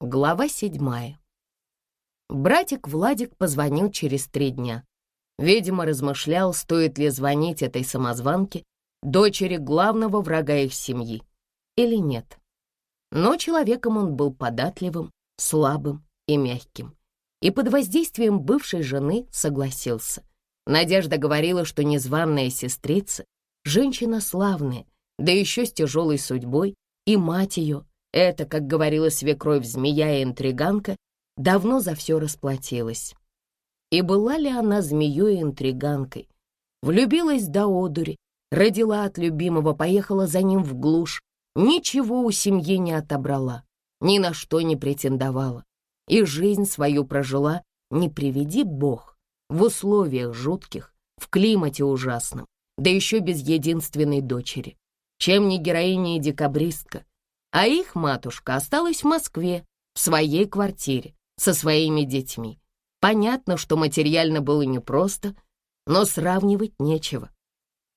Глава седьмая. Братик Владик позвонил через три дня. Видимо, размышлял, стоит ли звонить этой самозванке, дочери главного врага их семьи, или нет. Но человеком он был податливым, слабым и мягким. И под воздействием бывшей жены согласился. Надежда говорила, что незваная сестрица — женщина славная, да еще с тяжелой судьбой, и мать ее, это, как говорила свекровь змея и интриганка, давно за все расплатилась. И была ли она змеей и интриганкой? Влюбилась до одури, родила от любимого, поехала за ним в глушь, ничего у семьи не отобрала, ни на что не претендовала. И жизнь свою прожила, не приведи Бог, в условиях жутких, в климате ужасном, да еще без единственной дочери. Чем не героиня и декабристка, а их матушка осталась в Москве, в своей квартире, со своими детьми. Понятно, что материально было непросто, но сравнивать нечего.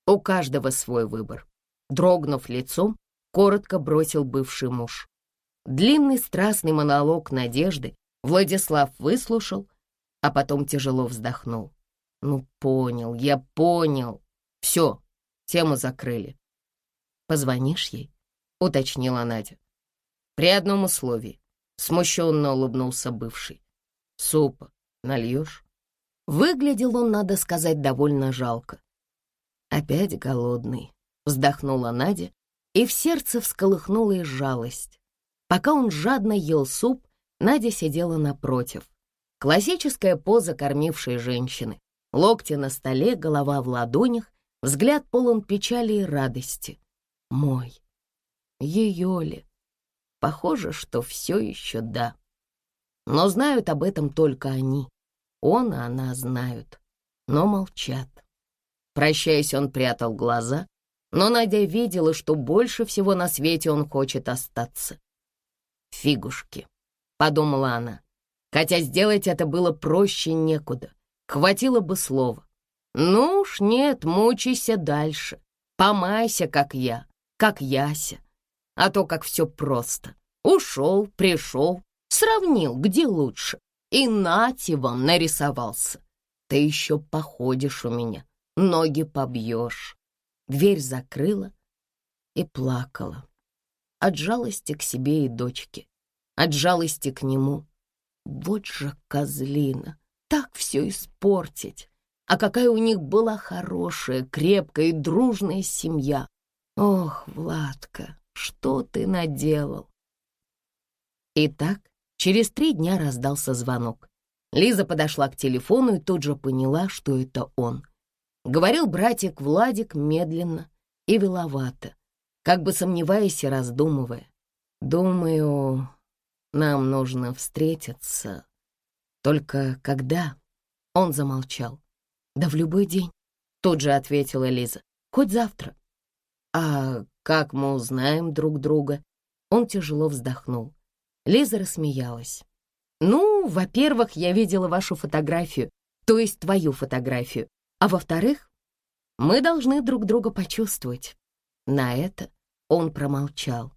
У каждого свой выбор. Дрогнув лицом, коротко бросил бывший муж. Длинный страстный монолог Надежды Владислав выслушал, а потом тяжело вздохнул. «Ну, понял, я понял. Все, тему закрыли. Позвонишь ей?» — уточнила Надя. «При одном условии», — смущенно улыбнулся бывший. «Супа нальешь?» Выглядел он, надо сказать, довольно жалко. «Опять голодный», — вздохнула Надя, и в сердце всколыхнулась жалость. Пока он жадно ел суп, Надя сидела напротив. Классическая поза кормившей женщины. Локти на столе, голова в ладонях, взгляд полон печали и радости. Мой. Ее ли? Похоже, что все еще да. Но знают об этом только они. Он и она знают, но молчат. Прощаясь, он прятал глаза, но Надя видела, что больше всего на свете он хочет остаться. «Фигушки», — подумала она, хотя сделать это было проще некуда, хватило бы слова. «Ну уж нет, мучайся дальше, помайся, как я, как Яся, а то как все просто. Ушел, пришел, сравнил, где лучше, и нате вам нарисовался. Ты еще походишь у меня, ноги побьешь. Дверь закрыла и плакала. От жалости к себе и дочке, от жалости к нему. Вот же козлина, так все испортить. А какая у них была хорошая, крепкая и дружная семья. Ох, Владка, что ты наделал? Итак, через три дня раздался звонок. Лиза подошла к телефону и тут же поняла, что это он. Говорил братик Владик медленно и виловато, как бы сомневаясь и раздумывая. «Думаю, нам нужно встретиться. Только когда?» Он замолчал. «Да в любой день», — тут же ответила Лиза. «Хоть завтра». «А как мы узнаем друг друга?» Он тяжело вздохнул. Лиза рассмеялась. «Ну, во-первых, я видела вашу фотографию, то есть твою фотографию. А во-вторых, мы должны друг друга почувствовать». На это он промолчал.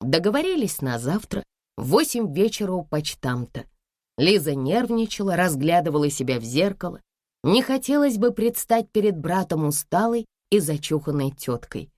Договорились на завтра в восемь вечера у почтамта. Лиза нервничала, разглядывала себя в зеркало. Не хотелось бы предстать перед братом усталой и зачуханной теткой.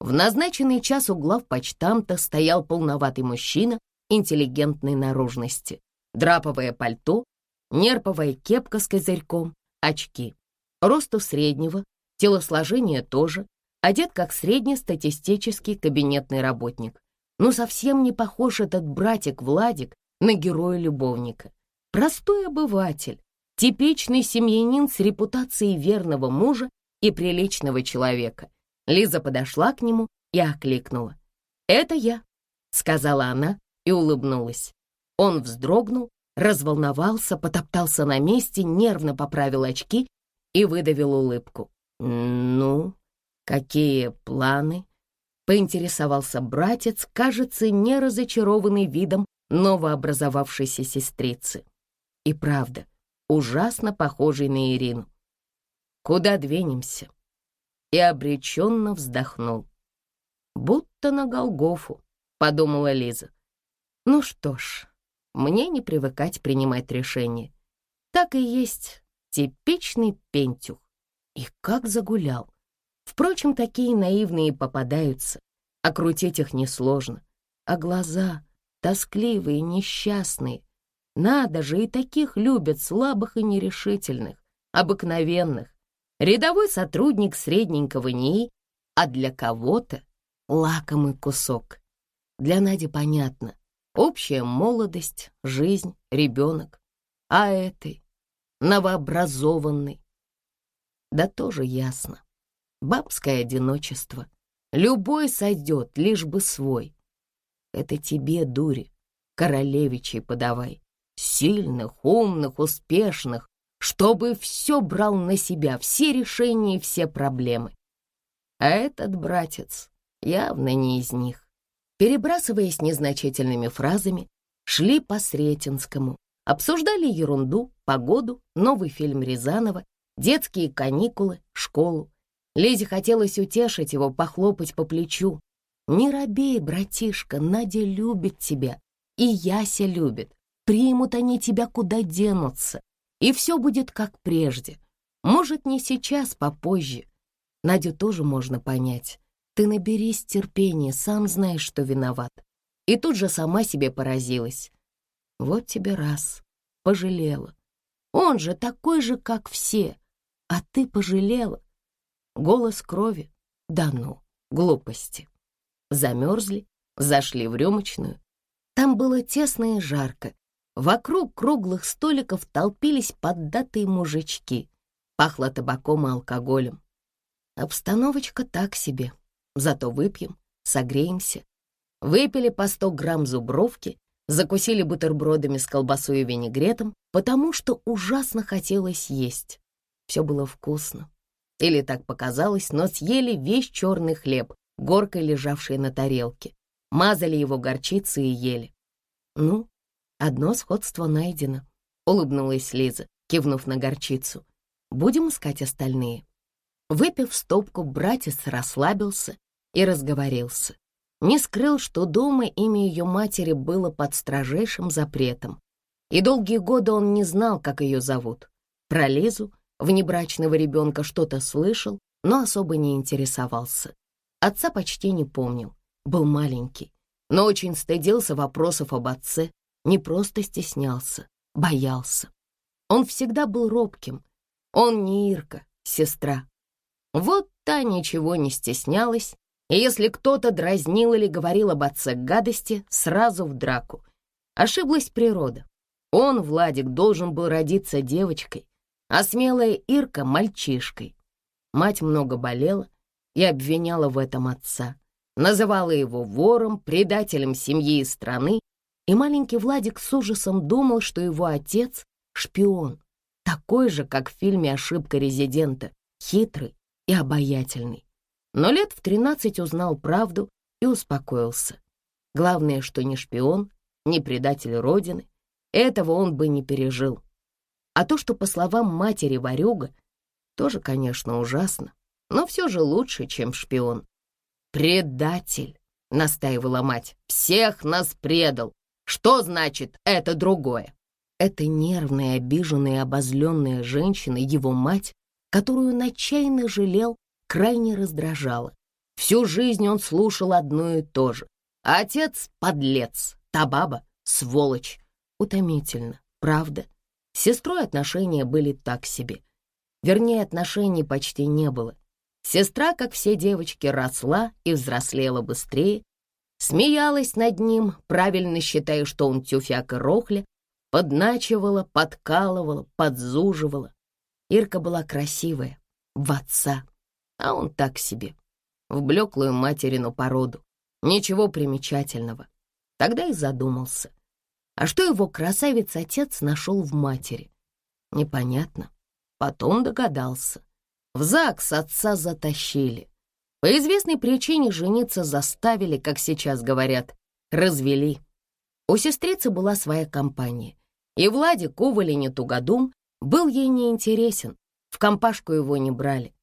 В назначенный час у глав почтамта стоял полноватый мужчина интеллигентной наружности. Драповое пальто, нерповая кепка с козырьком, очки. Росту среднего, телосложение тоже, одет как среднестатистический кабинетный работник. Но совсем не похож этот братик Владик на героя-любовника. Простой обыватель, типичный семьянин с репутацией верного мужа и приличного человека. Лиза подошла к нему и окликнула. «Это я», — сказала она и улыбнулась. Он вздрогнул, разволновался, потоптался на месте, нервно поправил очки и выдавил улыбку. «Ну, какие планы?» — поинтересовался братец, кажется, не разочарованный видом новообразовавшейся сестрицы. И правда, ужасно похожий на Ирину. «Куда двинемся?» И обреченно вздохнул. «Будто на Голгофу», — подумала Лиза. «Ну что ж, мне не привыкать принимать решения. Так и есть типичный пентюх. И как загулял. Впрочем, такие наивные попадаются, а крутить их несложно. А глаза тоскливые, несчастные. Надо же, и таких любят слабых и нерешительных, обыкновенных. Рядовой сотрудник средненького НИИ, а для кого-то лакомый кусок. Для Нади понятно. Общая молодость, жизнь, ребенок. А этой, новообразованной, да тоже ясно. Бабское одиночество. Любой сойдет, лишь бы свой. Это тебе, дури, королевичей подавай. Сильных, умных, успешных, чтобы все брал на себя, все решения все проблемы. А этот братец явно не из них. Перебрасываясь незначительными фразами, шли по Сретенскому, обсуждали ерунду, погоду, новый фильм Рязанова, детские каникулы, школу. Лизе хотелось утешить его, похлопать по плечу. «Не робей, братишка, Надя любит тебя, и Яся любит. Примут они тебя, куда денутся, и все будет как прежде. Может, не сейчас, попозже. Надю тоже можно понять. Ты наберись терпения, сам знаешь, что виноват. И тут же сама себе поразилась. Вот тебе раз, пожалела. Он же такой же, как все, а ты пожалела. Голос крови, да ну, глупости. Замерзли, зашли в рюмочную. Там было тесно и жарко. Вокруг круглых столиков толпились поддатые мужички. Пахло табаком и алкоголем. Обстановочка так себе. Зато выпьем, согреемся. Выпили по сто грамм зубровки, закусили бутербродами с колбасой и винегретом, потому что ужасно хотелось есть. Все было вкусно. Или так показалось, но съели весь черный хлеб, горкой лежавший на тарелке. Мазали его горчицей и ели. «Ну, одно сходство найдено», — улыбнулась Лиза, кивнув на горчицу. «Будем искать остальные». Выпив стопку, братец расслабился и разговорился. Не скрыл, что дома имя ее матери было под строжайшим запретом. И долгие годы он не знал, как ее зовут. Про Лизу, внебрачного ребенка, что-то слышал, но особо не интересовался. Отца почти не помнил, был маленький, но очень стыдился вопросов об отце, не просто стеснялся, боялся. Он всегда был робким. Он не Ирка, сестра. Вот та ничего не стеснялась и если кто-то дразнил или говорил об отце гадости, сразу в драку. Ошиблась природа. Он, Владик, должен был родиться девочкой, а смелая Ирка — мальчишкой. Мать много болела и обвиняла в этом отца. Называла его вором, предателем семьи и страны, и маленький Владик с ужасом думал, что его отец — шпион, такой же, как в фильме «Ошибка резидента», хитрый и обаятельный но лет в тринадцать узнал правду и успокоился. Главное, что не шпион, не предатель Родины, этого он бы не пережил. А то, что, по словам матери Варюга, тоже, конечно, ужасно, но все же лучше, чем шпион. «Предатель!» — настаивала мать. «Всех нас предал! Что значит это другое?» Эта нервная, обиженная, обозленная женщина, его мать, которую он отчаянно жалел, крайне раздражало. Всю жизнь он слушал одно и то же. Отец — подлец, та баба — сволочь. Утомительно, правда? С сестрой отношения были так себе. Вернее, отношений почти не было. Сестра, как все девочки, росла и взрослела быстрее, смеялась над ним, правильно считая, что он тюфяк и рохля, подначивала, подкалывала, подзуживала. Ирка была красивая, в отца, а он так себе, в блеклую материну породу. Ничего примечательного. Тогда и задумался. А что его красавец-отец нашел в матери? Непонятно. Потом догадался. В ЗАГС отца затащили. По известной причине жениться заставили, как сейчас говорят, развели. У сестрицы была своя компания, и Владик Уволень Тугодум был ей неинтересен, в компашку его не брали.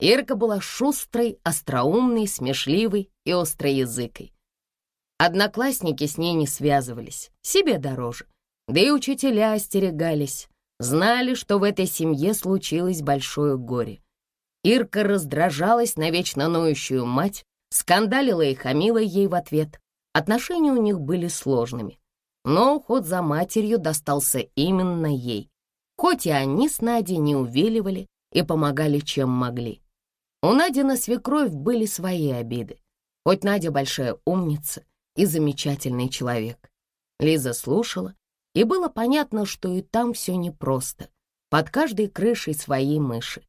Ирка была шустрой, остроумной, смешливой и остроязыкой. Одноклассники с ней не связывались, себе дороже. Да и учителя остерегались, знали, что в этой семье случилось большое горе. Ирка раздражалась на вечно ноющую мать, скандалила и хамила ей в ответ. Отношения у них были сложными. Но уход за матерью достался именно ей. Хоть и они с Надей не увиливали и помогали, чем могли. У Нади на свекровь были свои обиды. Хоть Надя большая умница и замечательный человек. Лиза слушала, и было понятно, что и там все непросто. Под каждой крышей свои мыши.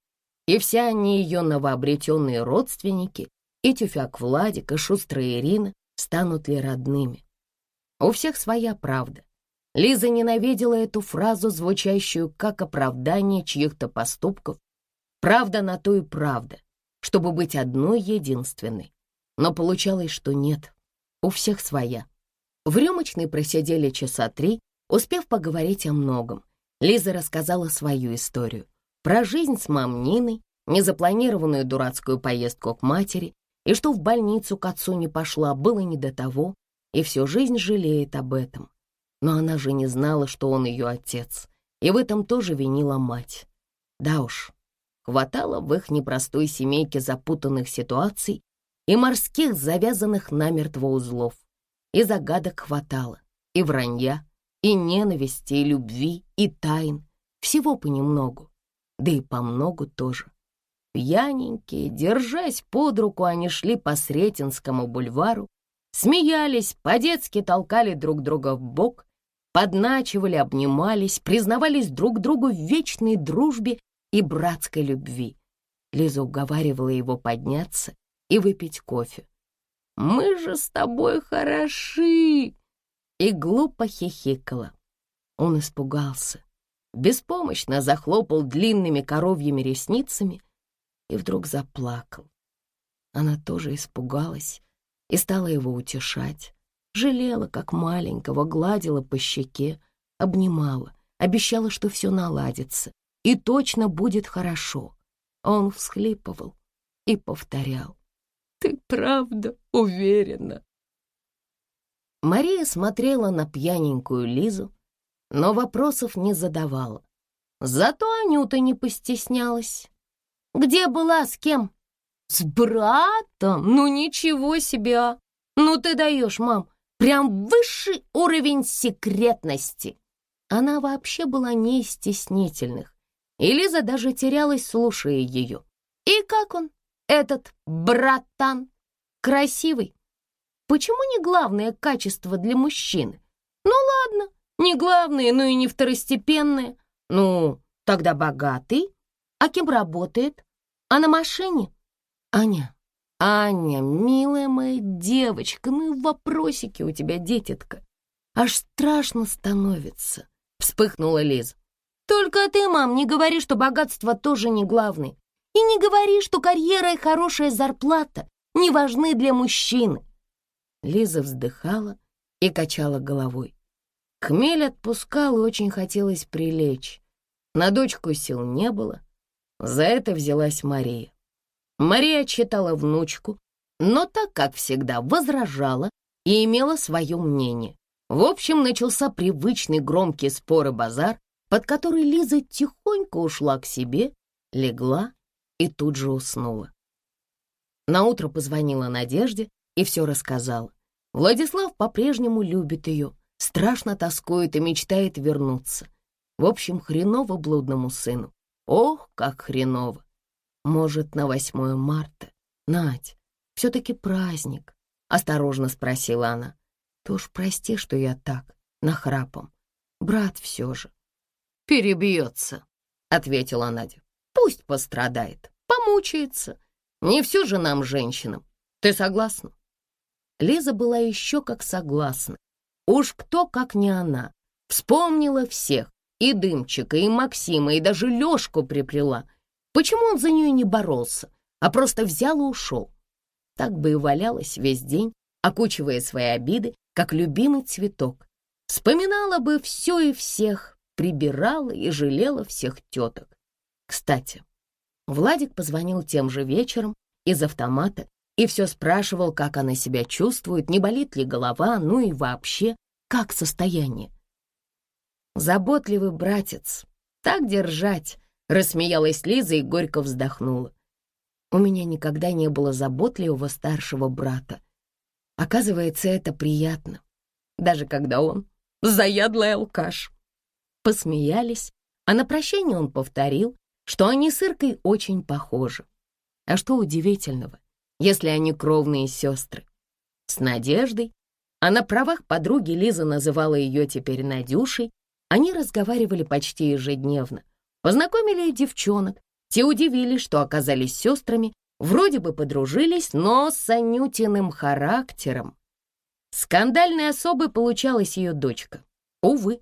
И все они ее новообретенные родственники, и тюфяк Владик, и шустрая Ирина, станут ли родными. У всех своя правда. Лиза ненавидела эту фразу, звучащую как оправдание чьих-то поступков. Правда на то и правда, чтобы быть одной единственной. Но получалось, что нет, у всех своя. В рюмочной просидели часа три, успев поговорить о многом. Лиза рассказала свою историю. Про жизнь с мам Ниной, незапланированную дурацкую поездку к матери, и что в больницу к отцу не пошла, было не до того, и всю жизнь жалеет об этом. Но она же не знала, что он ее отец, и в этом тоже винила мать. Да уж, хватало в их непростой семейке запутанных ситуаций и морских завязанных намертво узлов. И загадок хватало, и вранья, и ненависти, и любви, и тайн, всего понемногу, да и по многу тоже. Пьяненькие, держась под руку, они шли по Сретенскому бульвару, смеялись, по-детски толкали друг друга в бок, подначивали, обнимались, признавались друг другу в вечной дружбе и братской любви. Лиза уговаривала его подняться и выпить кофе. «Мы же с тобой хороши!» И глупо хихикала. Он испугался, беспомощно захлопал длинными коровьими ресницами и вдруг заплакал. Она тоже испугалась и стала его утешать. Жалела, как маленького, гладила по щеке, обнимала, обещала, что все наладится и точно будет хорошо. Он всхлипывал и повторял. «Ты правда уверена?» Мария смотрела на пьяненькую Лизу, но вопросов не задавала. Зато Анюта не постеснялась. «Где была, с кем?» «С братом? Ну ничего себе! Ну ты даешь, мам, прям высший уровень секретности!» Она вообще была не из стеснительных, и Лиза даже терялась, слушая ее. «И как он, этот братан? Красивый? Почему не главное качество для мужчины? Ну ладно, не главное, но и не второстепенное. Ну, тогда богатый. А кем работает? А на машине? Аня, Аня, милая моя девочка, ну вопросики у тебя, детятка. Аж страшно становится, вспыхнула Лиза. Только ты, мам, не говори, что богатство тоже не главное. И не говори, что карьера и хорошая зарплата не важны для мужчины. Лиза вздыхала и качала головой. Хмель отпускал, и очень хотелось прилечь. На дочку сил не было. За это взялась Мария. Мария читала внучку, но так, как всегда, возражала и имела свое мнение. В общем, начался привычный громкий спор и базар, под который Лиза тихонько ушла к себе, легла и тут же уснула. Наутро позвонила Надежде и все рассказала. Владислав по-прежнему любит ее, страшно тоскует и мечтает вернуться. В общем, хреново блудному сыну. Ох, как хреново! Может, на 8 марта? Надь, все-таки праздник, осторожно спросила она. Ты уж прости, что я так, нахрапом. Брат все же. Перебьется, ответила Надя. Пусть пострадает, помучается. Не все же нам, женщинам. Ты согласна? Лиза была еще как согласна. Уж кто, как не она. Вспомнила всех, и Дымчика, и Максима, и даже Лешку приплела — Почему он за нее не боролся, а просто взял и ушел? Так бы и валялась весь день, окучивая свои обиды, как любимый цветок. Вспоминала бы все и всех, прибирала и жалела всех теток. Кстати, Владик позвонил тем же вечером из автомата и все спрашивал, как она себя чувствует, не болит ли голова, ну и вообще, как состояние. Заботливый братец. Так держать, рассмеялась Лиза и горько вздохнула. У меня никогда не было заботливого старшего брата. Оказывается, это приятно, даже когда он заядлый алкаш. Посмеялись, а на прощание он повторил, что они с Иркой очень похожи. А что удивительного, если они кровные сестры? С Надеждой, а на правах подруги Лиза называла ее теперь Надюшей, они разговаривали почти ежедневно. Познакомили девчонок, те удивились, что оказались сестрами, вроде бы подружились, но с Анютиным характером. Скандальной особой получалась ее дочка. Увы,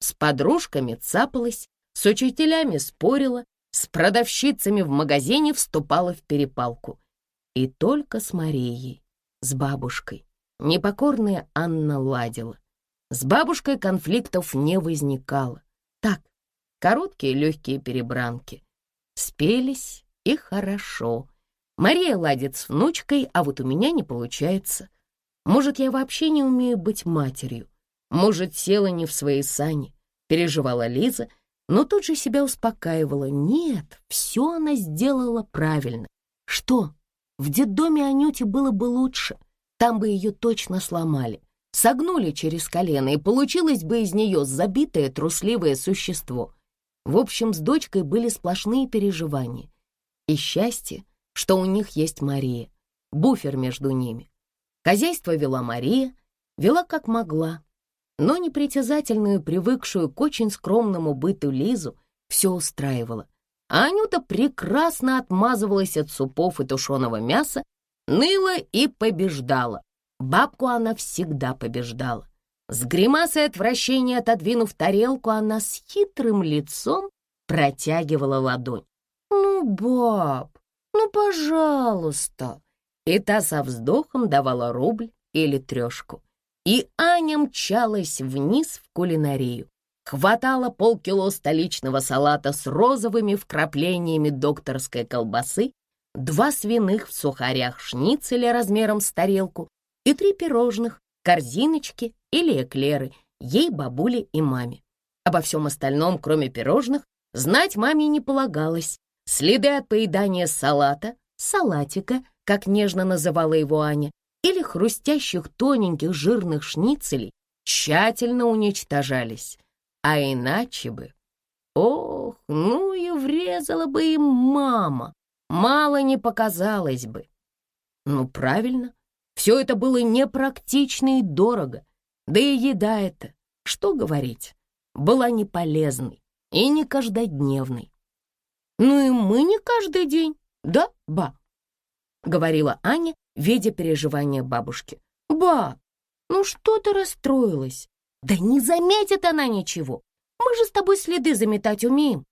с подружками цапалась, с учителями спорила, с продавщицами в магазине вступала в перепалку. И только с Марией, с бабушкой, непокорная Анна ладила. С бабушкой конфликтов не возникало. Так, короткие легкие перебранки. Спелись и хорошо. Мария ладит с внучкой, а вот у меня не получается. Может, я вообще не умею быть матерью. Может, села не в свои сани, переживала Лиза, но тут же себя успокаивала. Нет, все она сделала правильно. Что? В детдоме Анюте было бы лучше. Там бы ее точно сломали. Согнули через колено, и получилось бы из нее забитое трусливое существо. В общем, с дочкой были сплошные переживания. И счастье, что у них есть Мария, буфер между ними. Хозяйство вела Мария, вела как могла, но непритязательную, привыкшую к очень скромному быту Лизу, все устраивало. А Анюта прекрасно отмазывалась от супов и тушеного мяса, ныла и побеждала. Бабку она всегда побеждала. С гримасой отвращения отодвинув тарелку, она с хитрым лицом протягивала ладонь. «Ну, баб, ну, пожалуйста!» И та со вздохом давала рубль или трешку. И Аня мчалась вниз в кулинарию. Хватала полкило столичного салата с розовыми вкраплениями докторской колбасы, два свиных в сухарях шницеля размером с тарелку и три пирожных, корзиночки или эклеры ей, бабуле и маме. Обо всем остальном, кроме пирожных, знать маме не полагалось. Следы от поедания салата, салатика, как нежно называла его Аня, или хрустящих тоненьких жирных шницелей тщательно уничтожались. А иначе бы... Ох, ну и врезала бы им мама, мало не показалось бы. Ну, правильно, все это было непрактично и дорого. Да и еда эта, что говорить, была не полезной и не каждодневной. «Ну и мы не каждый день, да, ба?» — говорила Аня, видя переживания бабушки. «Ба, ну что ты расстроилась? Да не заметит она ничего. Мы же с тобой следы заметать умеем».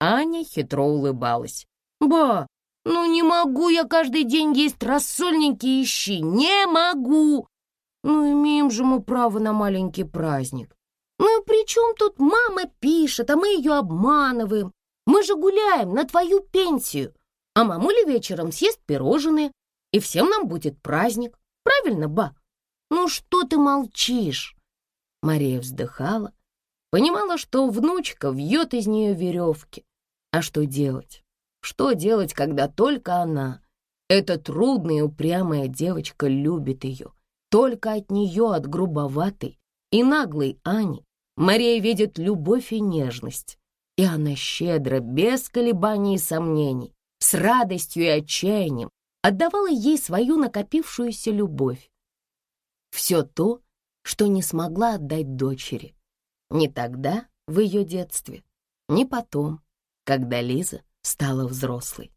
Аня хитро улыбалась. «Ба, ну не могу я каждый день есть рассольненькие щи, не могу. Ну имеем же мы право на маленький праздник. Ну и при чем тут мама пишет, а мы ее обманываем? Мы же гуляем на твою пенсию, а мамуля вечером съест пирожные, и всем нам будет праздник. Правильно, ба? Ну что ты молчишь? Мария вздыхала, понимала, что внучка вьет из нее веревки. А что делать? Что делать, когда только она, эта трудная упрямая девочка, любит ее? Только от нее, от грубоватой и наглой Ани, Мария видит любовь и нежность. И она щедро, без колебаний и сомнений, с радостью и отчаянием отдавала ей свою накопившуюся любовь. Все то, что не смогла отдать дочери. Ни тогда, в ее детстве, ни потом, когда Лиза стала взрослой.